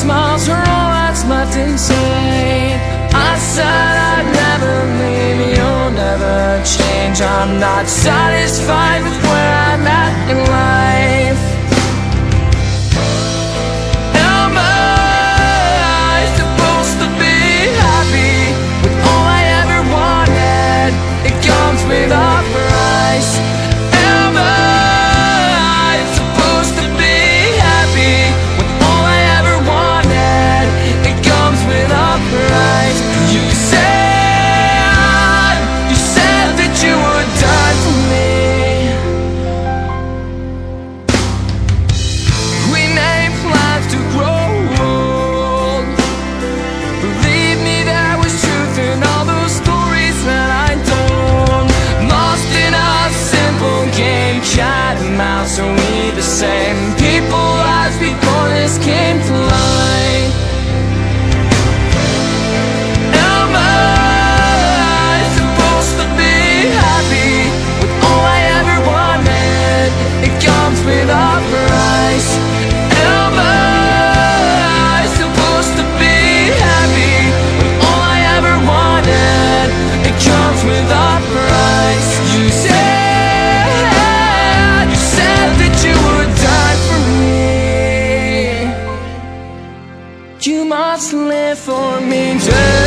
smiles are all that's left inside I said I'd never leave, you'll never change. I'm not satisfied with must live for me. Just